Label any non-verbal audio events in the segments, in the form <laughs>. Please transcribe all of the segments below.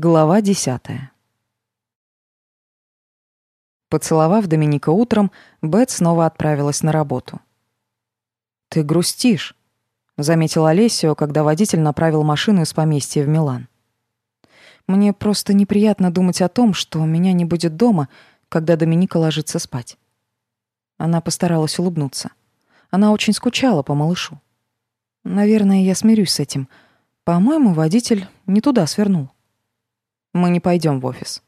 Глава десятая. Поцеловав Доминика утром, Бет снова отправилась на работу. «Ты грустишь», — заметил Олесио, когда водитель направил машину из поместья в Милан. «Мне просто неприятно думать о том, что меня не будет дома, когда Доминика ложится спать». Она постаралась улыбнуться. Она очень скучала по малышу. «Наверное, я смирюсь с этим. По-моему, водитель не туда свернул». «Мы не пойдем в офис».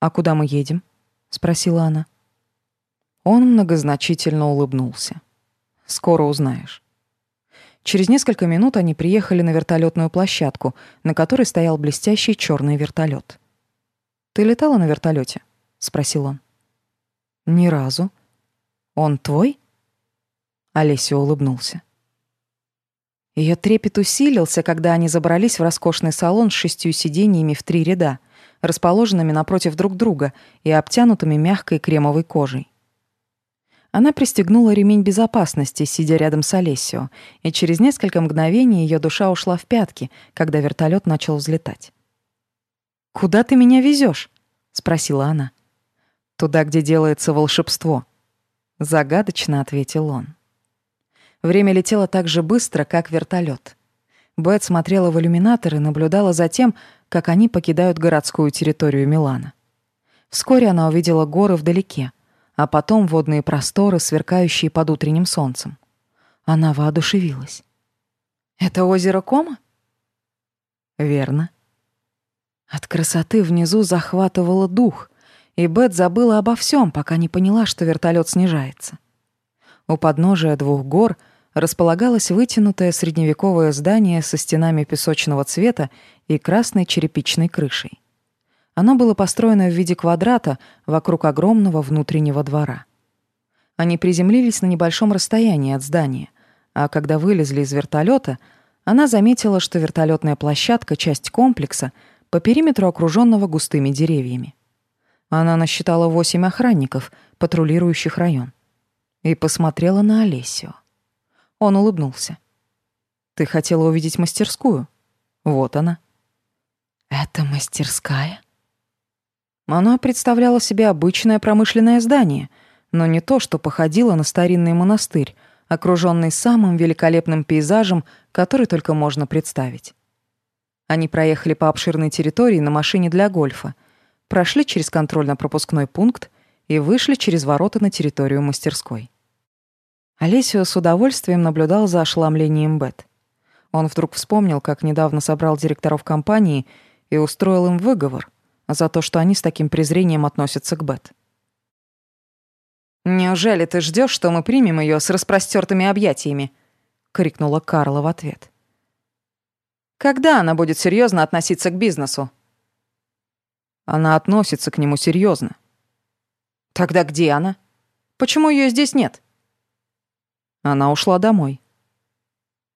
«А куда мы едем?» — спросила она. Он многозначительно улыбнулся. «Скоро узнаешь». Через несколько минут они приехали на вертолетную площадку, на которой стоял блестящий черный вертолет. «Ты летала на вертолете? спросил он. «Ни разу. Он твой?» Олеся улыбнулся. Ее трепет усилился, когда они забрались в роскошный салон с шестью сиденьями в три ряда, расположенными напротив друг друга и обтянутыми мягкой кремовой кожей. Она пристегнула ремень безопасности, сидя рядом с Олесио, и через несколько мгновений ее душа ушла в пятки, когда вертолет начал взлетать. «Куда ты меня везешь? спросила она. «Туда, где делается волшебство», — загадочно ответил он. Время летело так же быстро, как вертолет. Бет смотрела в иллюминатор и наблюдала за тем, как они покидают городскую территорию Милана. Вскоре она увидела горы вдалеке, а потом водные просторы, сверкающие под утренним солнцем. Она воодушевилась. «Это озеро Кома?» «Верно». От красоты внизу захватывало дух, и Бет забыла обо всем, пока не поняла, что вертолет снижается. У подножия двух гор располагалось вытянутое средневековое здание со стенами песочного цвета и красной черепичной крышей. Оно было построено в виде квадрата вокруг огромного внутреннего двора. Они приземлились на небольшом расстоянии от здания, а когда вылезли из вертолета, она заметила, что вертолетная площадка — часть комплекса, по периметру окруженного густыми деревьями. Она насчитала восемь охранников, патрулирующих район и посмотрела на Олесю. Он улыбнулся. «Ты хотела увидеть мастерскую? Вот она». «Это мастерская?» Она представляла себе обычное промышленное здание, но не то, что походило на старинный монастырь, окруженный самым великолепным пейзажем, который только можно представить. Они проехали по обширной территории на машине для гольфа, прошли через контрольно-пропускной пункт и вышли через ворота на территорию мастерской. Олесио с удовольствием наблюдал за ошеломлением Бет. Он вдруг вспомнил, как недавно собрал директоров компании и устроил им выговор за то, что они с таким презрением относятся к Бет. «Неужели ты ждешь, что мы примем ее с распростертыми объятиями?» — крикнула Карла в ответ. «Когда она будет серьезно относиться к бизнесу?» Она относится к нему серьезно. Тогда где она? Почему ее здесь нет? Она ушла домой.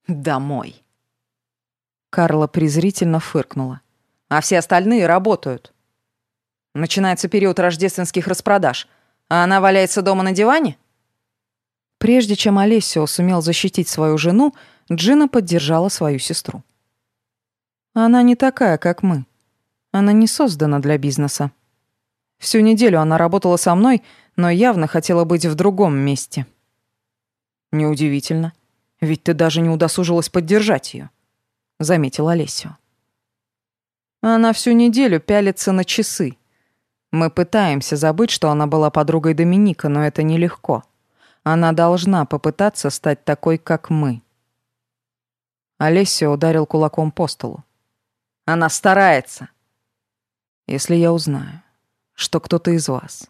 Домой. Карла презрительно фыркнула. А все остальные работают. Начинается период рождественских распродаж, а она валяется дома на диване? Прежде чем Олесио сумел защитить свою жену, Джина поддержала свою сестру. Она не такая, как мы. Она не создана для бизнеса. Всю неделю она работала со мной, но явно хотела быть в другом месте. Неудивительно, ведь ты даже не удосужилась поддержать ее, заметил Олесио. Она всю неделю пялится на часы. Мы пытаемся забыть, что она была подругой Доминика, но это нелегко. Она должна попытаться стать такой, как мы. Олесио ударил кулаком по столу. Она старается. Если я узнаю, что кто-то из вас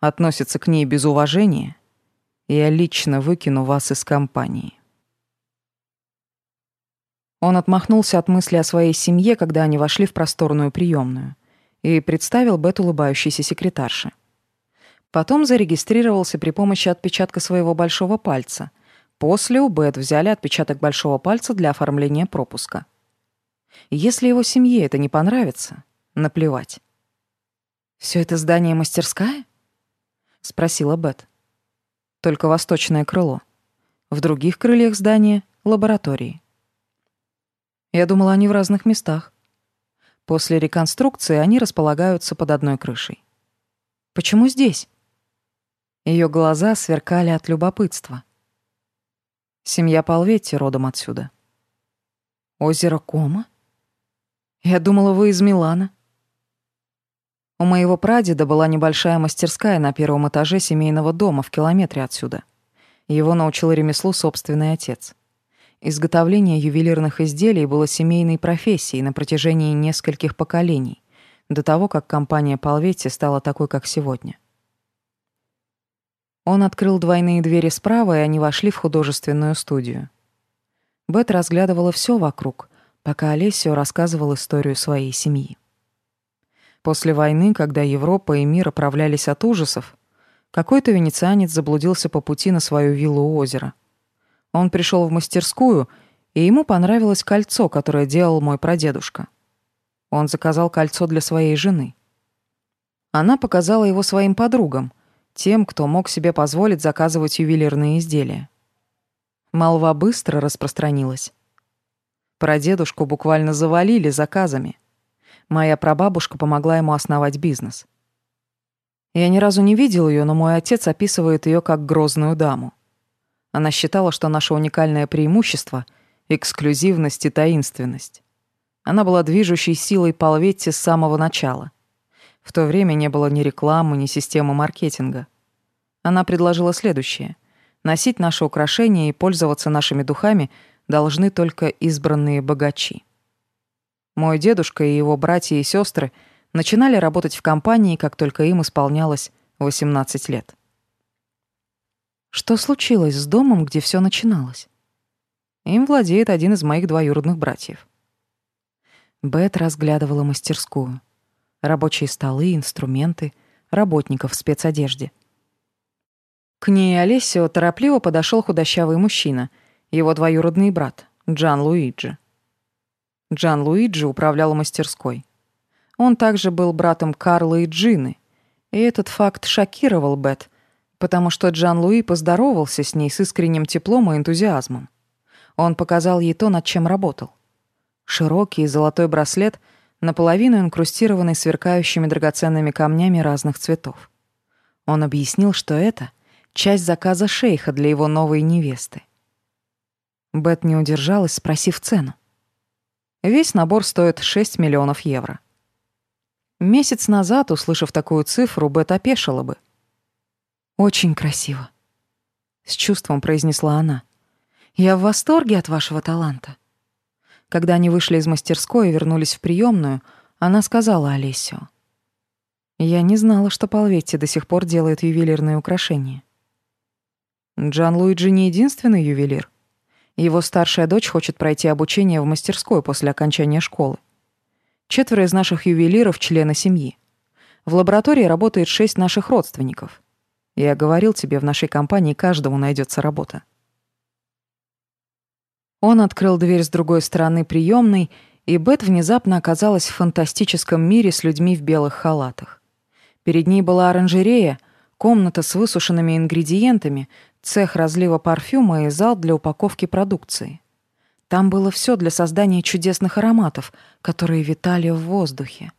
относится к ней без уважения, я лично выкину вас из компании. Он отмахнулся от мысли о своей семье, когда они вошли в просторную приемную, и представил Бет улыбающейся секретарше. Потом зарегистрировался при помощи отпечатка своего большого пальца. После у Бет взяли отпечаток большого пальца для оформления пропуска. Если его семье это не понравится, наплевать. Все это здание мастерская? спросила Бет. Только восточное крыло. В других крыльях здания лаборатории. Я думала, они в разных местах. После реконструкции они располагаются под одной крышей. Почему здесь? Ее глаза сверкали от любопытства. Семья Полветти родом отсюда. Озеро Кома? Я думала, вы из Милана. У моего прадеда была небольшая мастерская на первом этаже семейного дома в километре отсюда. Его научил ремеслу собственный отец. Изготовление ювелирных изделий было семейной профессией на протяжении нескольких поколений, до того, как компания Полветти стала такой, как сегодня. Он открыл двойные двери справа, и они вошли в художественную студию. Бет разглядывала все вокруг, пока Олесио рассказывал историю своей семьи. После войны, когда Европа и мир оправлялись от ужасов, какой-то венецианец заблудился по пути на свою виллу у озера. Он пришел в мастерскую, и ему понравилось кольцо, которое делал мой прадедушка. Он заказал кольцо для своей жены. Она показала его своим подругам, тем, кто мог себе позволить заказывать ювелирные изделия. Молва быстро распространилась. Прадедушку буквально завалили заказами. Моя прабабушка помогла ему основать бизнес. Я ни разу не видел ее, но мой отец описывает ее как грозную даму. Она считала, что наше уникальное преимущество — эксклюзивность и таинственность. Она была движущей силой Полветти с самого начала. В то время не было ни рекламы, ни системы маркетинга. Она предложила следующее. Носить наши украшения и пользоваться нашими духами должны только избранные богачи. Мой дедушка и его братья и сестры начинали работать в компании, как только им исполнялось 18 лет. Что случилось с домом, где все начиналось? Им владеет один из моих двоюродных братьев. Бет разглядывала мастерскую. Рабочие столы, инструменты, работников в спецодежде. К ней Олесио торопливо подошел худощавый мужчина, его двоюродный брат, Джан Луиджи. Джан Луиджи управлял мастерской. Он также был братом Карла и Джины, и этот факт шокировал Бет, потому что Джан Луи поздоровался с ней с искренним теплом и энтузиазмом. Он показал ей то, над чем работал. Широкий золотой браслет, наполовину инкрустированный сверкающими драгоценными камнями разных цветов. Он объяснил, что это часть заказа шейха для его новой невесты. Бет не удержалась, спросив цену. Весь набор стоит 6 миллионов евро. Месяц назад, услышав такую цифру, Бет опешила бы. «Очень красиво», — с чувством произнесла она. «Я в восторге от вашего таланта». Когда они вышли из мастерской и вернулись в приемную, она сказала Олесио. «Я не знала, что Полветти до сих пор делает ювелирные украшения». Джан Луиджи не единственный ювелир. Его старшая дочь хочет пройти обучение в мастерской после окончания школы. Четверо из наших ювелиров — члены семьи. В лаборатории работает шесть наших родственников. Я говорил тебе, в нашей компании каждому найдется работа. Он открыл дверь с другой стороны приемной, и Бет внезапно оказалась в фантастическом мире с людьми в белых халатах. Перед ней была оранжерея, комната с высушенными ингредиентами, цех разлива парфюма и зал для упаковки продукции. Там было все для создания чудесных ароматов, которые витали в воздухе.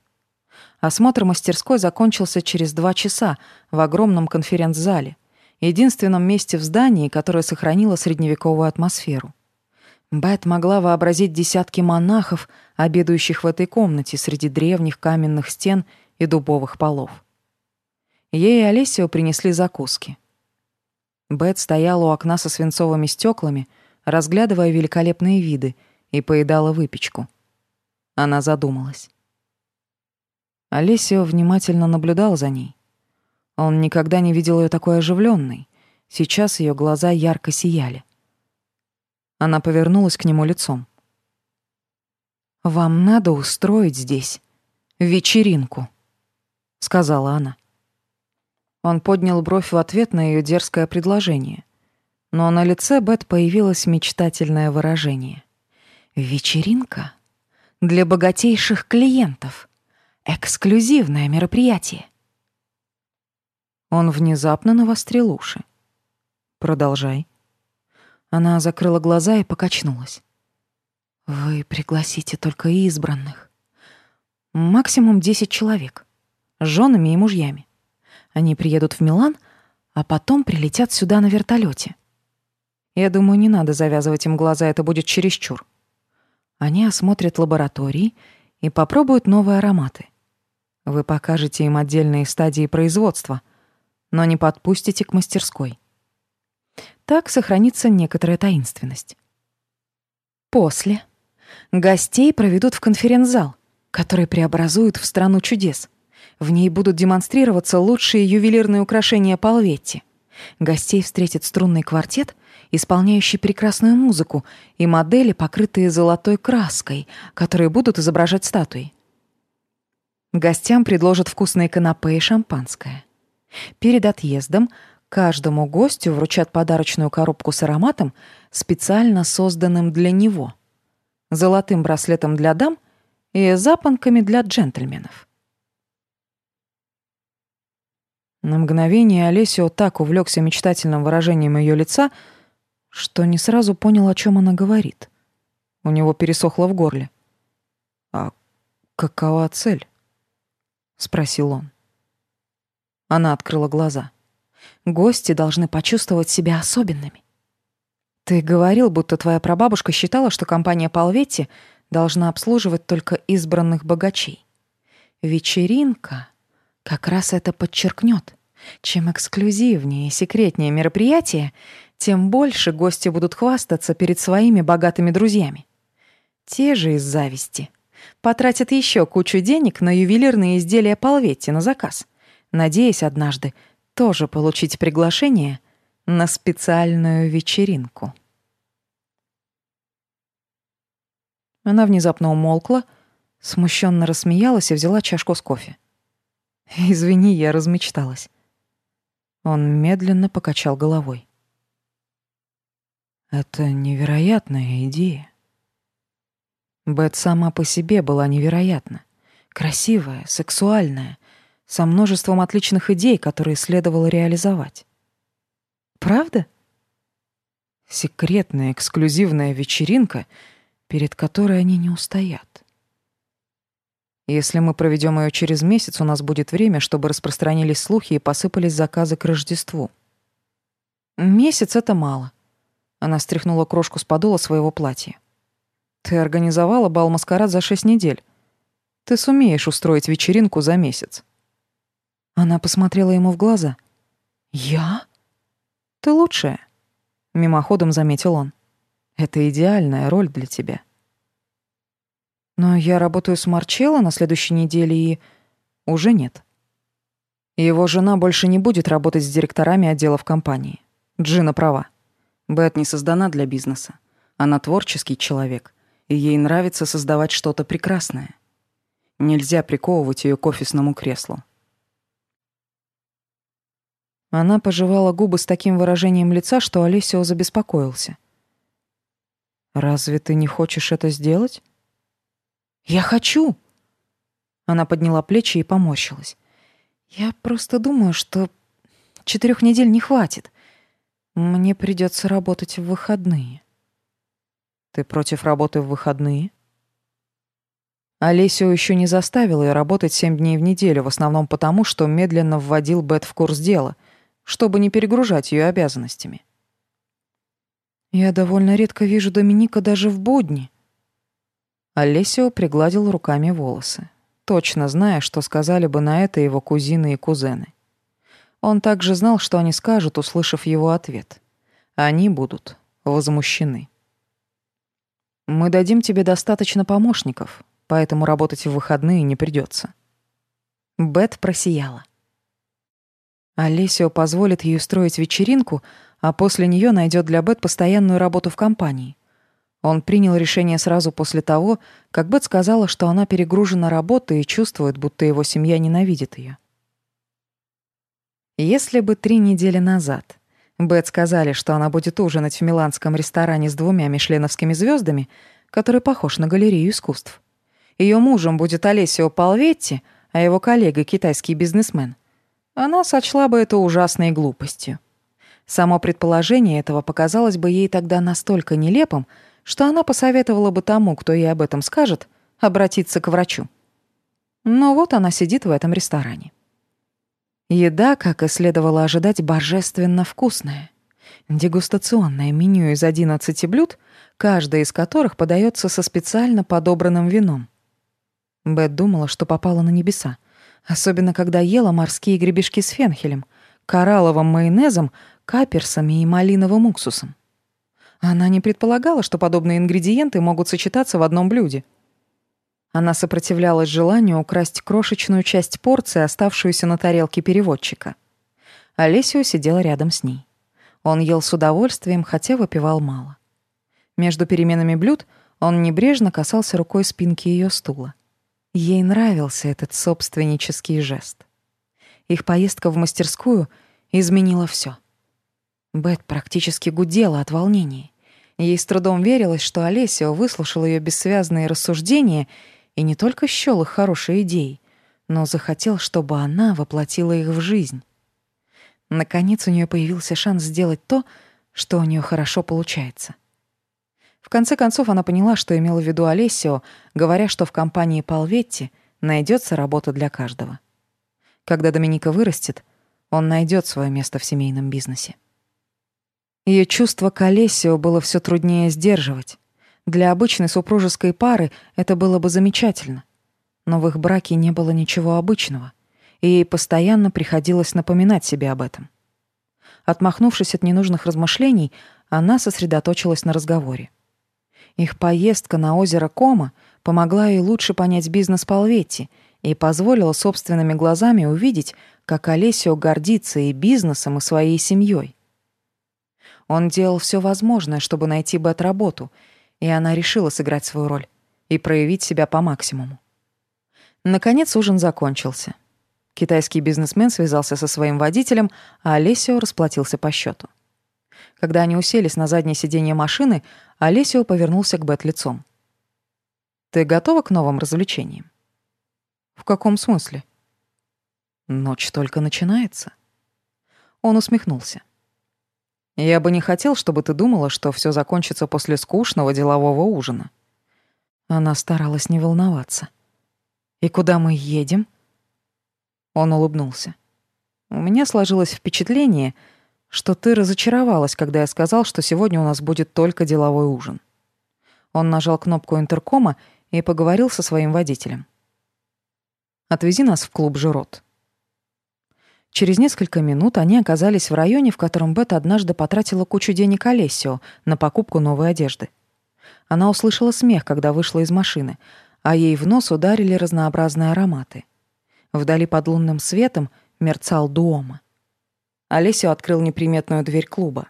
Осмотр мастерской закончился через два часа в огромном конференц-зале, единственном месте в здании, которое сохранило средневековую атмосферу. Бет могла вообразить десятки монахов, обедающих в этой комнате среди древних каменных стен и дубовых полов. Ей и Олесио принесли закуски. Бет стояла у окна со свинцовыми стеклами, разглядывая великолепные виды, и поедала выпечку. Она задумалась. Олесио внимательно наблюдал за ней. Он никогда не видел ее такой оживленной. Сейчас ее глаза ярко сияли. Она повернулась к нему лицом. «Вам надо устроить здесь вечеринку», — сказала она. Он поднял бровь в ответ на ее дерзкое предложение. Но на лице Бет появилось мечтательное выражение. «Вечеринка? Для богатейших клиентов. Эксклюзивное мероприятие». Он внезапно навострил уши. «Продолжай». Она закрыла глаза и покачнулась. «Вы пригласите только избранных. Максимум 10 человек. С женами и мужьями. Они приедут в Милан, а потом прилетят сюда на вертолете. Я думаю, не надо завязывать им глаза, это будет чересчур. Они осмотрят лаборатории и попробуют новые ароматы. Вы покажете им отдельные стадии производства, но не подпустите к мастерской. Так сохранится некоторая таинственность. После гостей проведут в конференц-зал, который преобразуют в страну чудес. В ней будут демонстрироваться лучшие ювелирные украшения Палветти. Гостей встретит струнный квартет, исполняющий прекрасную музыку, и модели, покрытые золотой краской, которые будут изображать статуи. Гостям предложат вкусные канапе и шампанское. Перед отъездом каждому гостю вручат подарочную коробку с ароматом, специально созданным для него, золотым браслетом для дам и запонками для джентльменов. На мгновение Олесио так увлекся мечтательным выражением ее лица, что не сразу понял, о чем она говорит. У него пересохло в горле. «А какова цель?» — спросил он. Она открыла глаза. Гости должны почувствовать себя особенными. Ты говорил, будто твоя прабабушка считала, что компания Палветти должна обслуживать только избранных богачей. Вечеринка как раз это подчеркнет. Чем эксклюзивнее и секретнее мероприятие, тем больше гости будут хвастаться перед своими богатыми друзьями. Те же из зависти потратят еще кучу денег на ювелирные изделия Палветти на заказ, надеясь однажды тоже получить приглашение на специальную вечеринку. Она внезапно умолкла, смущенно рассмеялась и взяла чашку с кофе. <laughs> «Извини, я размечталась». Он медленно покачал головой. «Это невероятная идея». Бет сама по себе была невероятна. Красивая, сексуальная, со множеством отличных идей, которые следовало реализовать. Правда? Секретная эксклюзивная вечеринка, перед которой они не устоят. Если мы проведем ее через месяц, у нас будет время, чтобы распространились слухи и посыпались заказы к Рождеству. Месяц — это мало. Она стряхнула крошку с подола своего платья. Ты организовала бал-маскарад за шесть недель. Ты сумеешь устроить вечеринку за месяц. Она посмотрела ему в глаза. «Я? Ты лучшая», — мимоходом заметил он. «Это идеальная роль для тебя». «Но я работаю с Марчелло на следующей неделе и...» «Уже нет». Его жена больше не будет работать с директорами отделов компании. Джина права. Бет не создана для бизнеса. Она творческий человек, и ей нравится создавать что-то прекрасное. Нельзя приковывать ее к офисному креслу. Она пожевала губы с таким выражением лица, что Олесио забеспокоился. «Разве ты не хочешь это сделать?» «Я хочу!» Она подняла плечи и поморщилась. «Я просто думаю, что четырех недель не хватит. Мне придется работать в выходные». «Ты против работы в выходные?» Олесио еще не заставил ее работать семь дней в неделю, в основном потому, что медленно вводил Бет в курс дела — чтобы не перегружать ее обязанностями. Я довольно редко вижу Доминика даже в будни. Олесио пригладил руками волосы, точно зная, что сказали бы на это его кузины и кузены. Он также знал, что они скажут, услышав его ответ. Они будут возмущены. Мы дадим тебе достаточно помощников, поэтому работать в выходные не придется. Бет просияла. Олесио позволит ей устроить вечеринку, а после нее найдет для Бет постоянную работу в компании. Он принял решение сразу после того, как Бет сказала, что она перегружена работой и чувствует, будто его семья ненавидит ее. Если бы три недели назад Бет сказали, что она будет ужинать в миланском ресторане с двумя мишленовскими звездами, который похож на галерею искусств, ее мужем будет Олесио Палветти, а его коллега — китайский бизнесмен, она сочла бы это ужасной глупостью. Само предположение этого показалось бы ей тогда настолько нелепым, что она посоветовала бы тому, кто ей об этом скажет, обратиться к врачу. Но вот она сидит в этом ресторане. Еда, как и следовало ожидать, божественно вкусная. Дегустационное меню из 11 блюд, каждое из которых подается со специально подобранным вином. Бет думала, что попала на небеса, особенно когда ела морские гребешки с фенхелем, коралловым майонезом, каперсами и малиновым уксусом. Она не предполагала, что подобные ингредиенты могут сочетаться в одном блюде. Она сопротивлялась желанию украсть крошечную часть порции, оставшуюся на тарелке переводчика. Олесио сидела рядом с ней. Он ел с удовольствием, хотя выпивал мало. Между переменами блюд он небрежно касался рукой спинки ее стула. Ей нравился этот собственнический жест. Их поездка в мастерскую изменила все. Бет практически гудела от волнения. Ей с трудом верилось, что Олесио выслушал ее бессвязные рассуждения и не только счёл их хорошей идеей, но захотел, чтобы она воплотила их в жизнь. Наконец у нее появился шанс сделать то, что у нее хорошо получается. В конце концов она поняла, что имела в виду Олесио, говоря, что в компании Палветти найдется работа для каждого. Когда Доминика вырастет, он найдет свое место в семейном бизнесе. Ее чувство к Олесио было все труднее сдерживать. Для обычной супружеской пары это было бы замечательно. Но в их браке не было ничего обычного, и ей постоянно приходилось напоминать себе об этом. Отмахнувшись от ненужных размышлений, она сосредоточилась на разговоре. Их поездка на озеро Кома помогла ей лучше понять бизнес Полветти и позволила собственными глазами увидеть, как Олесио гордится и бизнесом, и своей семьей. Он делал все возможное, чтобы найти Бет работу, и она решила сыграть свою роль и проявить себя по максимуму. Наконец ужин закончился. Китайский бизнесмен связался со своим водителем, а Олесио расплатился по счету. Когда они уселись на заднее сиденье машины, Олесио повернулся к Бет лицом. «Ты готова к новым развлечениям?» «В каком смысле?» «Ночь только начинается». Он усмехнулся. Я бы не хотел, чтобы ты думала, что все закончится после скучного делового ужина. Она старалась не волноваться. И куда мы едем? Он улыбнулся. У меня сложилось впечатление, что ты разочаровалась, когда я сказал, что сегодня у нас будет только деловой ужин. Он нажал кнопку интеркома и поговорил со своим водителем. Отвези нас в клуб Жирот. Через несколько минут они оказались в районе, в котором Бет однажды потратила кучу денег Олесио на покупку новой одежды. Она услышала смех, когда вышла из машины, а ей в нос ударили разнообразные ароматы. Вдали под лунным светом мерцал дуома. Олесио открыл неприметную дверь клуба.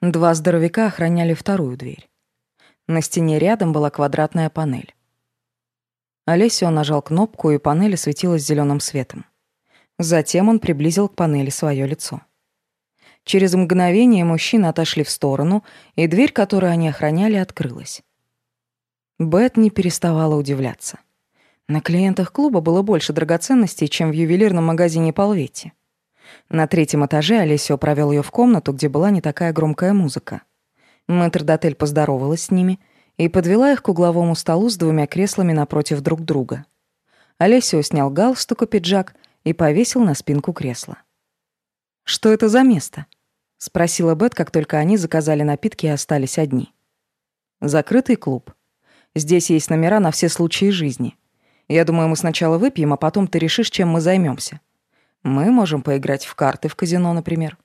Два здоровяка охраняли вторую дверь. На стене рядом была квадратная панель. Олесио нажал кнопку, и панель осветилась зеленым светом. Затем он приблизил к панели свое лицо. Через мгновение мужчины отошли в сторону, и дверь, которую они охраняли, открылась. Бет не переставала удивляться. На клиентах клуба было больше драгоценностей, чем в ювелирном магазине Полветти. На третьем этаже Олесио провел ее в комнату, где была не такая громкая музыка. Мэтрдотель поздоровалась с ними и подвела их к угловому столу с двумя креслами напротив друг друга. Олесио снял галстук и пиджак и повесил на спинку кресла. «Что это за место?» — спросила Бет, как только они заказали напитки и остались одни. «Закрытый клуб. Здесь есть номера на все случаи жизни. Я думаю, мы сначала выпьем, а потом ты решишь, чем мы займемся. Мы можем поиграть в карты в казино, например».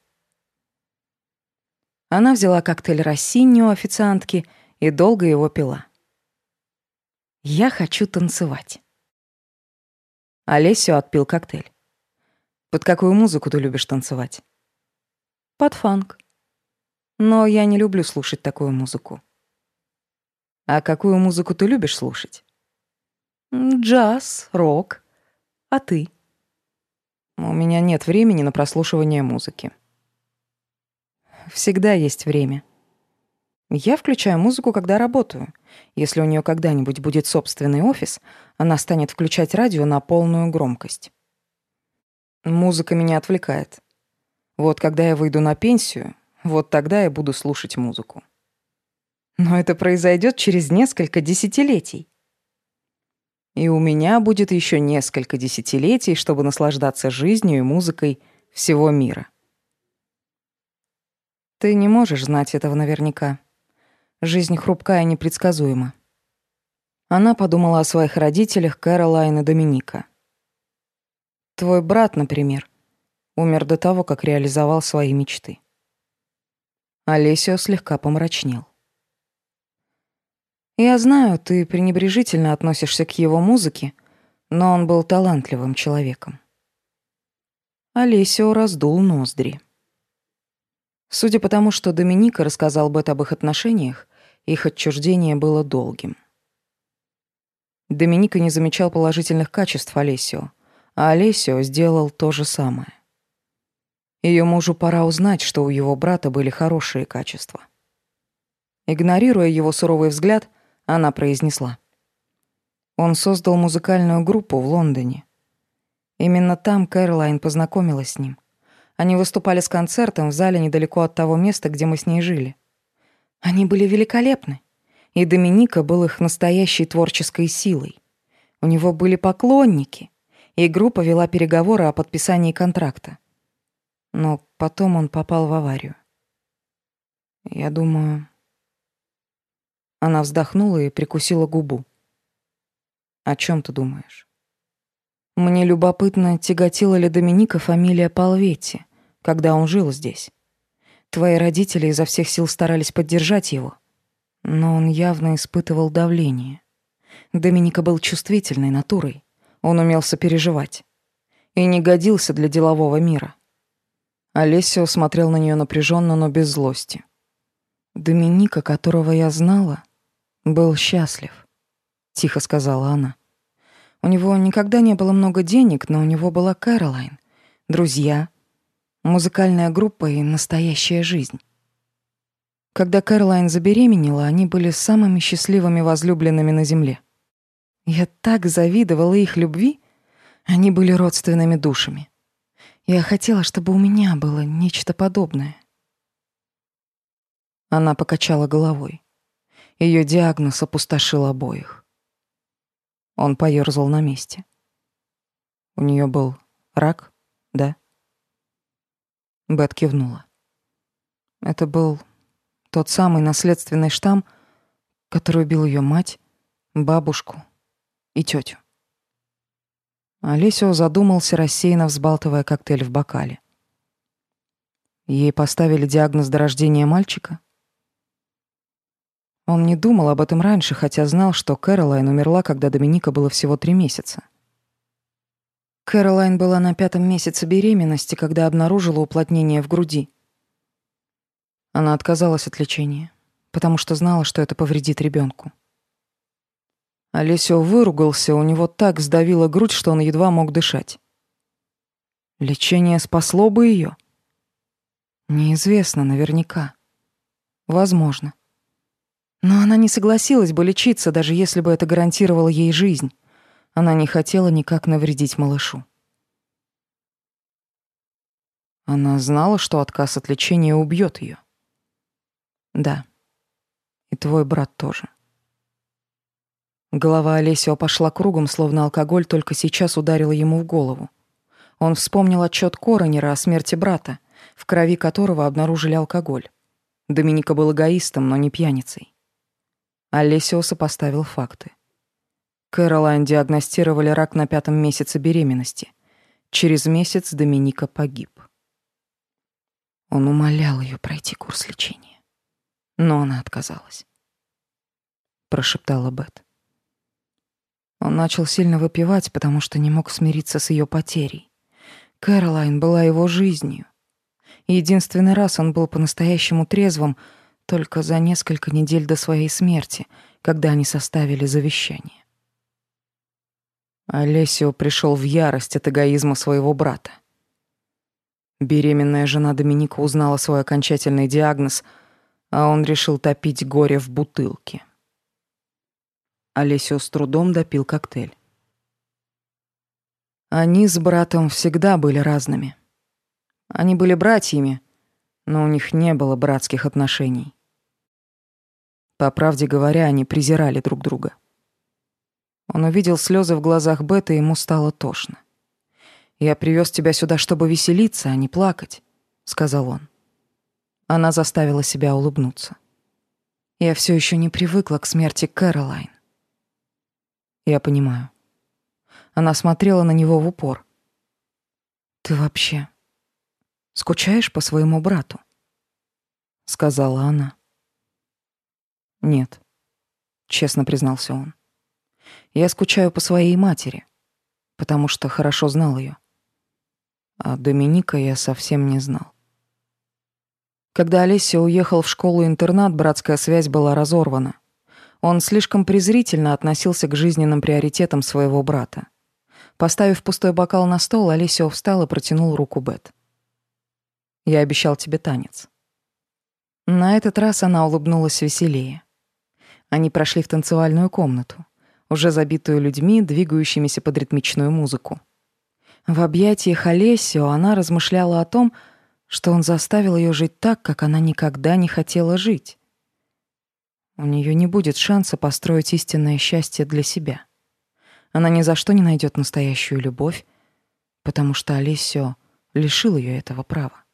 Она взяла коктейль Россини у официантки и долго его пила. «Я хочу танцевать». Олесио отпил коктейль. «Под какую музыку ты любишь танцевать?» «Под фанк. Но я не люблю слушать такую музыку». «А какую музыку ты любишь слушать?» «Джаз, рок. А ты?» «У меня нет времени на прослушивание музыки». «Всегда есть время». Я включаю музыку, когда работаю. Если у нее когда-нибудь будет собственный офис, она станет включать радио на полную громкость. Музыка меня отвлекает. Вот когда я выйду на пенсию, вот тогда я буду слушать музыку. Но это произойдет через несколько десятилетий. И у меня будет еще несколько десятилетий, чтобы наслаждаться жизнью и музыкой всего мира. Ты не можешь знать этого наверняка. Жизнь хрупкая и непредсказуема. Она подумала о своих родителях Кэролайн и Доминика. Твой брат, например, умер до того, как реализовал свои мечты. Олесио слегка помрачнел. Я знаю, ты пренебрежительно относишься к его музыке, но он был талантливым человеком. Олесио раздул ноздри. Судя по тому, что Доминика рассказал Бет об их отношениях, их отчуждение было долгим. Доминика не замечал положительных качеств Олесио, а Олесио сделал то же самое. Ее мужу пора узнать, что у его брата были хорошие качества. Игнорируя его суровый взгляд, она произнесла. Он создал музыкальную группу в Лондоне. Именно там Кэролайн познакомилась с ним. Они выступали с концертом в зале недалеко от того места, где мы с ней жили. Они были великолепны, и Доминика был их настоящей творческой силой. У него были поклонники, и группа вела переговоры о подписании контракта. Но потом он попал в аварию. Я думаю... Она вздохнула и прикусила губу. О чем ты думаешь? Мне любопытно, тяготила ли Доминика фамилия Палветти, когда он жил здесь. Твои родители изо всех сил старались поддержать его, но он явно испытывал давление. Доминика был чувствительной натурой, он умел сопереживать и не годился для делового мира. Олесио смотрел на нее напряженно, но без злости. Доминика, которого я знала, был счастлив, тихо сказала она. У него никогда не было много денег, но у него была Кэролайн, друзья, музыкальная группа и настоящая жизнь. Когда Кэролайн забеременела, они были самыми счастливыми возлюбленными на земле. Я так завидовала их любви. Они были родственными душами. Я хотела, чтобы у меня было нечто подобное. Она покачала головой. Ее диагноз опустошил обоих. Он поёрзал на месте. У нее был рак, да? Бет кивнула. Это был тот самый наследственный штамм, который убил ее мать, бабушку и тетю. Олесио задумался, рассеянно взбалтывая коктейль в бокале. Ей поставили диагноз до рождения мальчика? Он не думал об этом раньше, хотя знал, что Кэролайн умерла, когда Доминика было всего три месяца. Кэролайн была на пятом месяце беременности, когда обнаружила уплотнение в груди. Она отказалась от лечения, потому что знала, что это повредит ребенку. Олесио выругался, у него так сдавила грудь, что он едва мог дышать. Лечение спасло бы ее? Неизвестно наверняка. Возможно. Но она не согласилась бы лечиться, даже если бы это гарантировало ей жизнь. Она не хотела никак навредить малышу. Она знала, что отказ от лечения убьет ее. Да. И твой брат тоже. Голова Олесио пошла кругом, словно алкоголь только сейчас ударил ему в голову. Он вспомнил отчет Коронера о смерти брата, в крови которого обнаружили алкоголь. Доминика был эгоистом, но не пьяницей. Олесио сопоставил факты. Кэролайн диагностировали рак на пятом месяце беременности. Через месяц Доминика погиб. Он умолял ее пройти курс лечения. Но она отказалась. Прошептала Бет. Он начал сильно выпивать, потому что не мог смириться с ее потерей. Кэролайн была его жизнью. Единственный раз он был по-настоящему трезвым — только за несколько недель до своей смерти, когда они составили завещание. Олесио пришел в ярость от эгоизма своего брата. Беременная жена Доминика узнала свой окончательный диагноз, а он решил топить горе в бутылке. Олесио с трудом допил коктейль. Они с братом всегда были разными. Они были братьями, но у них не было братских отношений. По правде говоря, они презирали друг друга. Он увидел слезы в глазах Бет, и ему стало тошно. «Я привез тебя сюда, чтобы веселиться, а не плакать», — сказал он. Она заставила себя улыбнуться. «Я все еще не привыкла к смерти Кэролайн». «Я понимаю». Она смотрела на него в упор. «Ты вообще скучаешь по своему брату?» — сказала она. «Нет», — честно признался он. «Я скучаю по своей матери, потому что хорошо знал ее. А Доминика я совсем не знал. Когда Олеся уехал в школу-интернат, братская связь была разорвана. Он слишком презрительно относился к жизненным приоритетам своего брата. Поставив пустой бокал на стол, Олесио встал и протянул руку Бет. «Я обещал тебе танец». На этот раз она улыбнулась веселее. Они прошли в танцевальную комнату, уже забитую людьми, двигающимися под ритмичную музыку. В объятиях Олесио она размышляла о том, что он заставил ее жить так, как она никогда не хотела жить. У нее не будет шанса построить истинное счастье для себя. Она ни за что не найдет настоящую любовь, потому что Олесио лишил ее этого права.